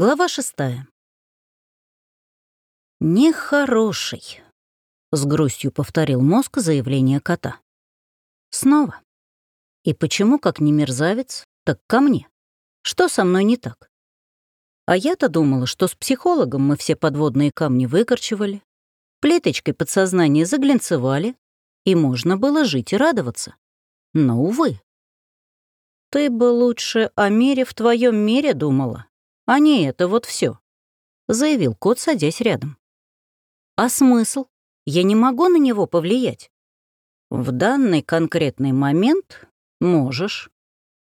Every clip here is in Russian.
Глава шестая. «Нехороший», — с грустью повторил мозг заявление кота. «Снова. И почему, как не мерзавец, так ко мне? Что со мной не так? А я-то думала, что с психологом мы все подводные камни выкорчевали, плиточкой подсознания заглянцевали, и можно было жить и радоваться. Но, увы. Ты бы лучше о мире в твоем мире думала, а не это вот все, заявил кот, садясь рядом. А смысл? Я не могу на него повлиять. В данный конкретный момент можешь.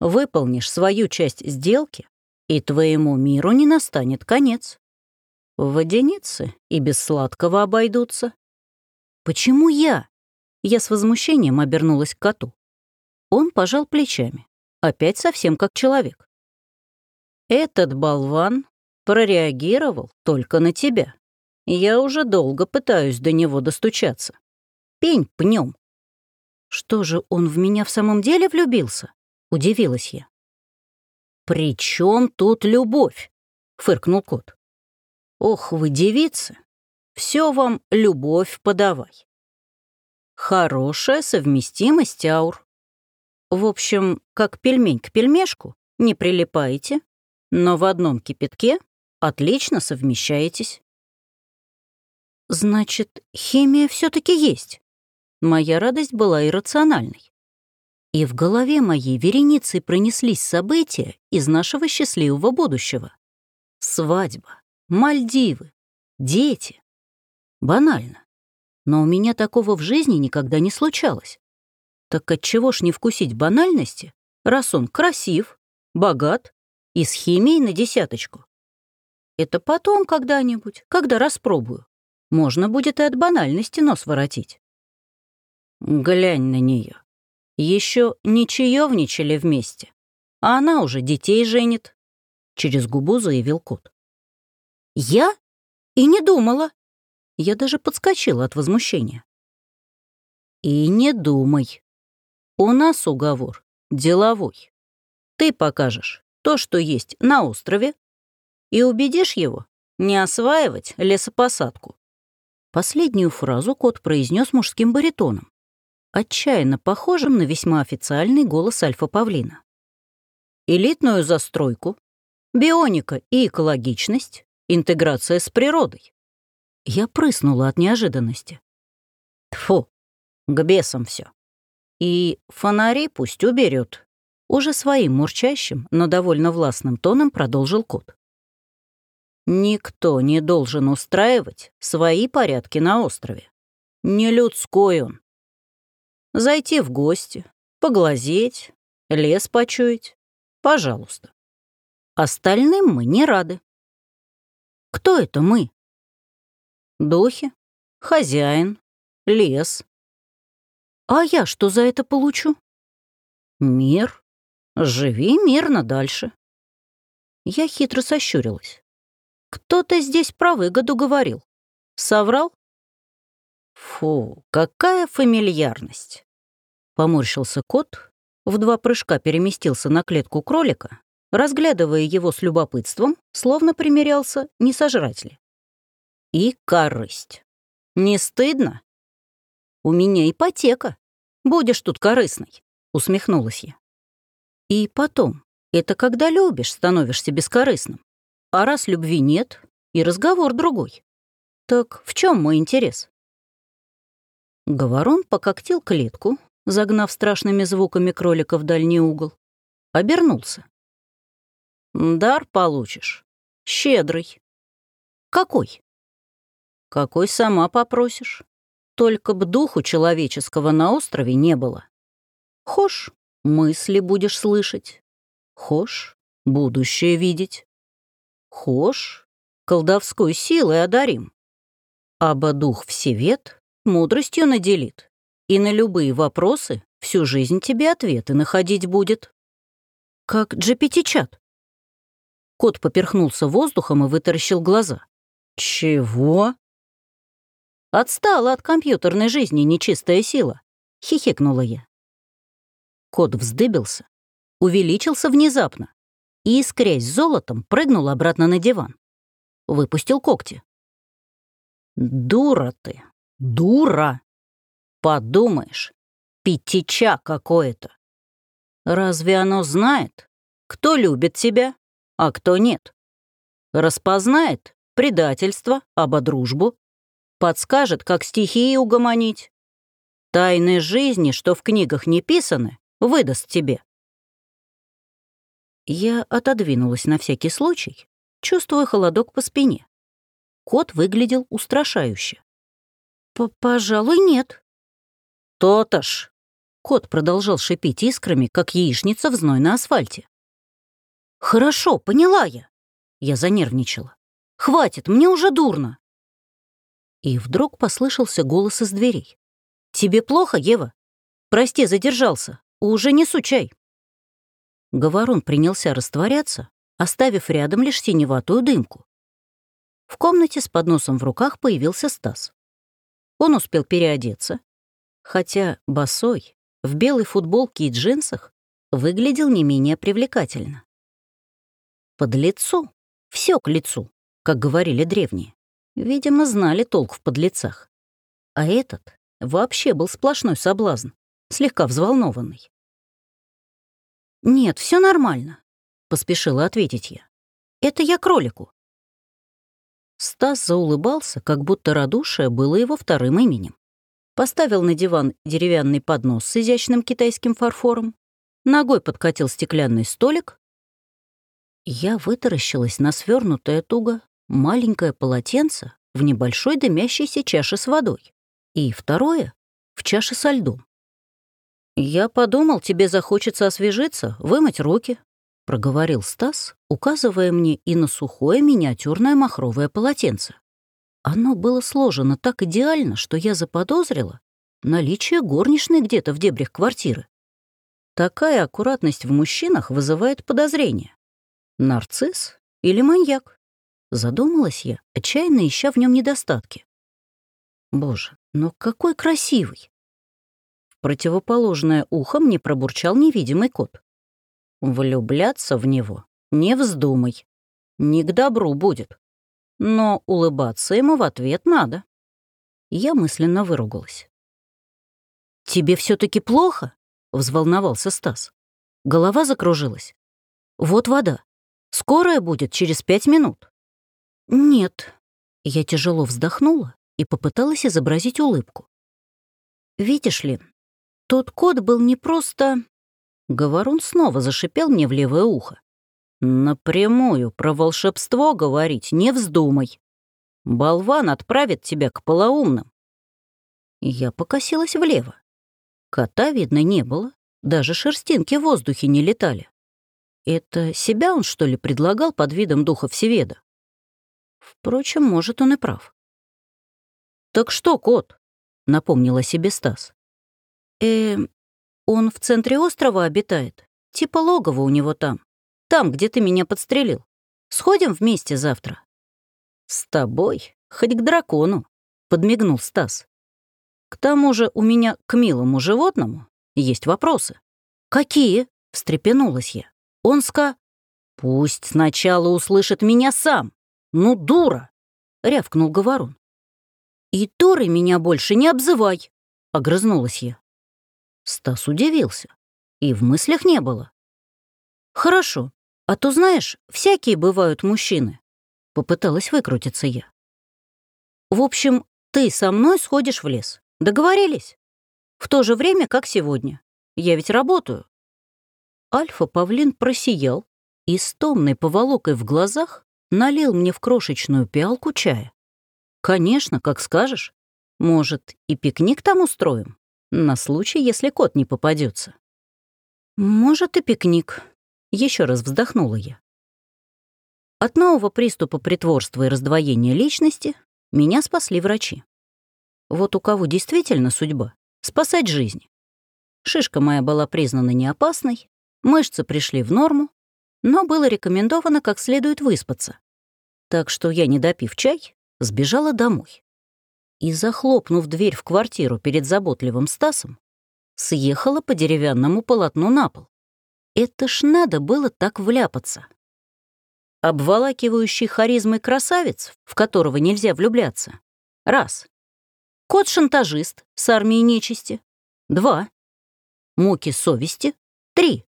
Выполнишь свою часть сделки, и твоему миру не настанет конец. Водяницы и без сладкого обойдутся. Почему я? Я с возмущением обернулась к коту. Он пожал плечами, опять совсем как человек. Этот болван прореагировал только на тебя. Я уже долго пытаюсь до него достучаться. Пень пнем. Что же, он в меня в самом деле влюбился? Удивилась я. «При чем тут любовь?» — фыркнул кот. «Ох, вы девицы, все вам любовь подавай. Хорошая совместимость аур. В общем, как пельмень к пельмешку, не прилипаете, но в одном кипятке отлично совмещаетесь. Значит, химия все таки есть. Моя радость была иррациональной. И в голове моей вереницей пронеслись события из нашего счастливого будущего. Свадьба, Мальдивы, дети. Банально. Но у меня такого в жизни никогда не случалось. Так отчего ж не вкусить банальности, раз он красив, богат и с химией на десяточку. Это потом когда-нибудь, когда распробую. Можно будет и от банальности нос воротить. Глянь на нее. Еще не чаевничали вместе, а она уже детей женит. Через губу заявил кот. Я? И не думала. Я даже подскочила от возмущения. И не думай. У нас уговор деловой. Ты покажешь, то, что есть на острове, и убедишь его не осваивать лесопосадку. Последнюю фразу кот произнес мужским баритоном, отчаянно похожим на весьма официальный голос альфа-павлина. Элитную застройку, бионика и экологичность, интеграция с природой. Я прыснула от неожиданности. Тфу, к бесам все. И фонари пусть уберет, уже своим мурчащим, но довольно властным тоном продолжил кот. «Никто не должен устраивать свои порядки на острове. Не людской он. Зайти в гости, поглазеть, лес почуять. Пожалуйста. Остальным мы не рады. Кто это мы? Духи, хозяин, лес. А я что за это получу? Мир, Живи мирно дальше. Я хитро сощурилась. Кто-то здесь про выгоду говорил. Соврал? Фу, какая фамильярность. Поморщился кот, в два прыжка переместился на клетку кролика, разглядывая его с любопытством, словно примерялся, не сожрать ли. И корысть. Не стыдно? У меня ипотека. Будешь тут корыстной, усмехнулась я. И потом, это когда любишь, становишься бескорыстным. А раз любви нет, и разговор другой. Так в чем мой интерес? Говорон пококтил клетку, загнав страшными звуками кролика в дальний угол. Обернулся. «Дар получишь. Щедрый». «Какой?» «Какой сама попросишь. Только б духу человеческого на острове не было. Хошь, мысли будешь слышать. Хошь, будущее видеть. Хошь, колдовской силой одарим. Аба дух всевет мудростью наделит, и на любые вопросы всю жизнь тебе ответы находить будет. Как GPT-чат. Кот поперхнулся воздухом и вытаращил глаза. «Чего?» «Отстала от компьютерной жизни нечистая сила», — хихикнула я. Кот вздыбился, увеличился внезапно. и, искрясь золотом, прыгнул обратно на диван. Выпустил когти. «Дура ты! Дура! Подумаешь, пятича какое-то! Разве оно знает, кто любит тебя, а кто нет? Распознает предательство, оба дружбу, подскажет, как стихии угомонить. Тайны жизни, что в книгах не писаны, выдаст тебе. Я отодвинулась на всякий случай, чувствуя холодок по спине. Кот выглядел устрашающе. «Пожалуй, нет». «То-то ж!» Кот продолжал шипеть искрами, как яичница в зной на асфальте. «Хорошо, поняла я». Я занервничала. «Хватит, мне уже дурно». И вдруг послышался голос из дверей. «Тебе плохо, Ева? Прости, задержался. Уже несу чай». Говорун принялся растворяться, оставив рядом лишь синеватую дымку. В комнате с подносом в руках появился Стас. Он успел переодеться, хотя босой, в белой футболке и джинсах, выглядел не менее привлекательно. Под лицу, все к лицу, как говорили древние. Видимо, знали толк в подлецах. А этот вообще был сплошной соблазн, слегка взволнованный. «Нет, все нормально», — поспешила ответить я. «Это я кролику». Стас заулыбался, как будто радушие было его вторым именем. Поставил на диван деревянный поднос с изящным китайским фарфором, ногой подкатил стеклянный столик. Я вытаращилась на свернутое туго маленькое полотенце в небольшой дымящейся чаше с водой и второе — в чаше со льдом. «Я подумал, тебе захочется освежиться, вымыть руки», — проговорил Стас, указывая мне и на сухое миниатюрное махровое полотенце. Оно было сложено так идеально, что я заподозрила наличие горничной где-то в дебрях квартиры. Такая аккуратность в мужчинах вызывает подозрение. Нарцисс или маньяк? Задумалась я, отчаянно ища в нем недостатки. Боже, но какой красивый! Противоположное ухо мне пробурчал невидимый кот. Влюбляться в него не вздумай. Не к добру будет. Но улыбаться ему в ответ надо. Я мысленно выругалась. «Тебе все таки плохо?» — взволновался Стас. Голова закружилась. «Вот вода. Скорая будет через пять минут». «Нет». Я тяжело вздохнула и попыталась изобразить улыбку. «Видишь ли, тот кот был не просто... Говорун снова зашипел мне в левое ухо. «Напрямую про волшебство говорить не вздумай. Болван отправит тебя к полоумным». Я покосилась влево. Кота, видно, не было. Даже шерстинки в воздухе не летали. Это себя он, что ли, предлагал под видом духа Всеведа? Впрочем, может, он и прав. «Так что, кот?» — напомнила себе Стас. Э, он в центре острова обитает. Типа логово у него там. Там, где ты меня подстрелил. Сходим вместе завтра. С тобой? Хоть к дракону, подмигнул Стас. К тому же у меня к милому животному есть вопросы. Какие? встрепенулась я. Он ска... Пусть сначала услышит меня сам. Ну, дура! рявкнул Говорун. И дурой меня больше не обзывай, огрызнулась я. Стас удивился. И в мыслях не было. «Хорошо. А то, знаешь, всякие бывают мужчины». Попыталась выкрутиться я. «В общем, ты со мной сходишь в лес. Договорились? В то же время, как сегодня. Я ведь работаю». Альфа-павлин просиял и с томной поволокой в глазах налил мне в крошечную пиалку чая. «Конечно, как скажешь. Может, и пикник там устроим?» На случай, если кот не попадется. «Может, и пикник», — еще раз вздохнула я. От нового приступа притворства и раздвоения личности меня спасли врачи. Вот у кого действительно судьба — спасать жизнь. Шишка моя была признана неопасной, мышцы пришли в норму, но было рекомендовано как следует выспаться. Так что я, не допив чай, сбежала домой и, захлопнув дверь в квартиру перед заботливым Стасом, съехала по деревянному полотну на пол. Это ж надо было так вляпаться. Обволакивающий харизмой красавец, в которого нельзя влюбляться. Раз. Кот-шантажист с армией нечисти. Два. Муки совести. Три.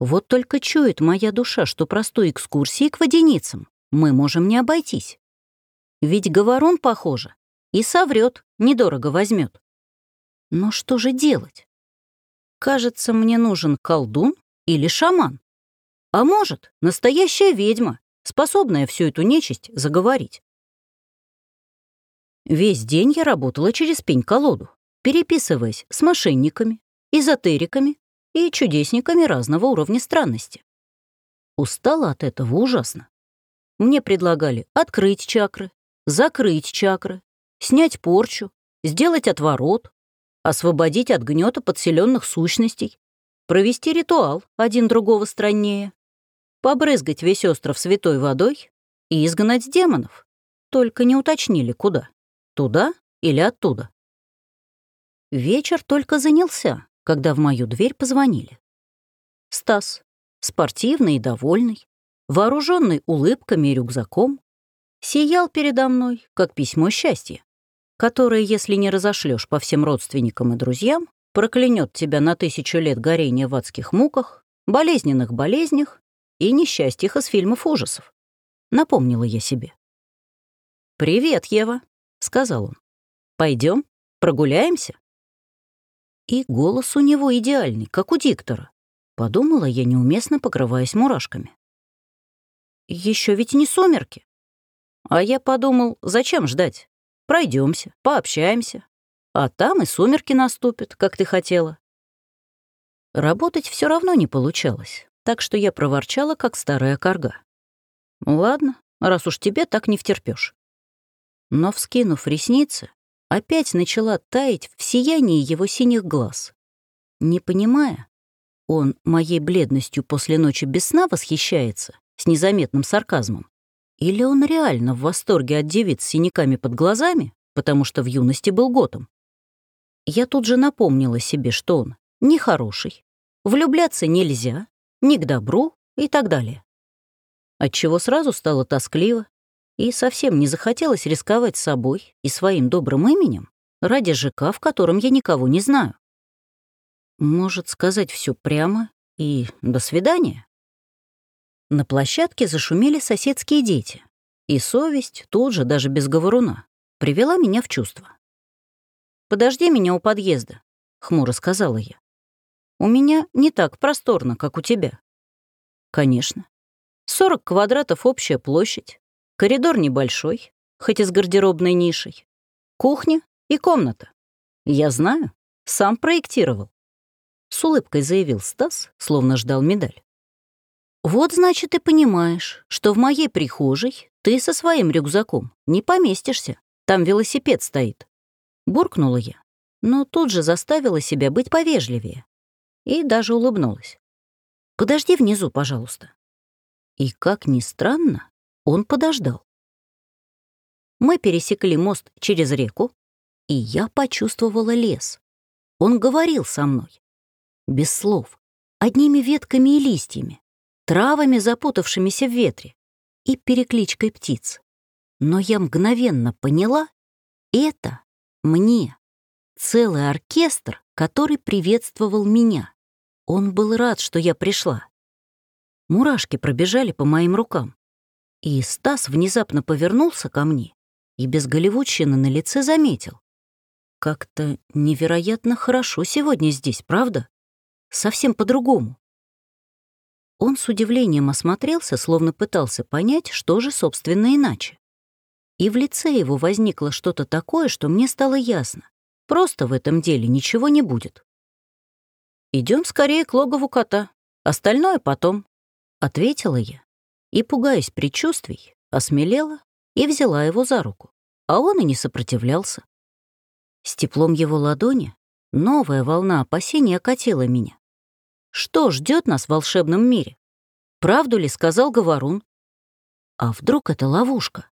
Вот только чует моя душа, что простой экскурсии к водяницам мы можем не обойтись. Ведь говорун, похоже, и соврет, недорого возьмет. Но что же делать? Кажется, мне нужен колдун или шаман. А может, настоящая ведьма, способная всю эту нечисть заговорить. Весь день я работала через пень-колоду, переписываясь с мошенниками, эзотериками и чудесниками разного уровня странности. Устала от этого ужасно. Мне предлагали открыть чакры, закрыть чакры, снять порчу, сделать отворот, освободить от гнета подселенных сущностей, провести ритуал один другого страннее, побрызгать весь остров святой водой и изгнать демонов. Только не уточнили, куда. Туда или оттуда. Вечер только занялся, когда в мою дверь позвонили. Стас, спортивный и довольный, вооруженный улыбками и рюкзаком, сиял передо мной, как письмо счастья, которое, если не разошлешь по всем родственникам и друзьям, проклянет тебя на тысячу лет горения в адских муках, болезненных болезнях и несчастьях из фильмов ужасов. Напомнила я себе. «Привет, Ева», — сказал он. Пойдем, прогуляемся?» И голос у него идеальный, как у диктора. Подумала я, неуместно покрываясь мурашками. Еще ведь не сумерки. А я подумал, зачем ждать? Пройдемся, пообщаемся, а там и сумерки наступят, как ты хотела. Работать все равно не получалось, так что я проворчала, как старая корга. Ладно, раз уж тебе так не втерпёшь. Но, вскинув ресницы, опять начала таять в сиянии его синих глаз. Не понимая, он моей бледностью после ночи без сна восхищается, с незаметным сарказмом, или он реально в восторге от девиц с синяками под глазами, потому что в юности был готом. Я тут же напомнила себе, что он нехороший, влюбляться нельзя, не к добру и так далее. Отчего сразу стало тоскливо и совсем не захотелось рисковать собой и своим добрым именем ради ЖК, в котором я никого не знаю. Может сказать все прямо и до свидания? На площадке зашумели соседские дети, и совесть тут же, даже без говоруна, привела меня в чувство. «Подожди меня у подъезда», — хмуро сказала я. «У меня не так просторно, как у тебя». «Конечно. 40 квадратов общая площадь, коридор небольшой, хоть и с гардеробной нишей, кухня и комната. Я знаю, сам проектировал». С улыбкой заявил Стас, словно ждал медаль. «Вот, значит, ты понимаешь, что в моей прихожей ты со своим рюкзаком не поместишься. Там велосипед стоит. Буркнула я, но тут же заставила себя быть повежливее. И даже улыбнулась. «Подожди внизу, пожалуйста». И, как ни странно, он подождал. Мы пересекли мост через реку, и я почувствовала лес. Он говорил со мной. Без слов, одними ветками и листьями, травами, запутавшимися в ветре, и перекличкой птиц. Но я мгновенно поняла — это мне. Целый оркестр, который приветствовал меня. Он был рад, что я пришла. Мурашки пробежали по моим рукам. И Стас внезапно повернулся ко мне и без голливудщины на лице заметил. Как-то невероятно хорошо сегодня здесь, правда? Совсем по-другому. Он с удивлением осмотрелся, словно пытался понять, что же, собственно, иначе. И в лице его возникло что-то такое, что мне стало ясно. Просто в этом деле ничего не будет. Идем скорее к логову кота. Остальное потом», — ответила я. И, пугаясь предчувствий, осмелела и взяла его за руку. А он и не сопротивлялся. С теплом его ладони новая волна опасения окатила меня. Что ждет нас в волшебном мире? Правду ли сказал Говорун? А вдруг это ловушка?